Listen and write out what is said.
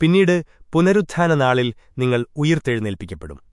പിന്നീട് പുനരുത്ഥാന നാളിൽ നിങ്ങൾ ഉയിർത്തെഴുന്നേൽപ്പിക്കപ്പെടും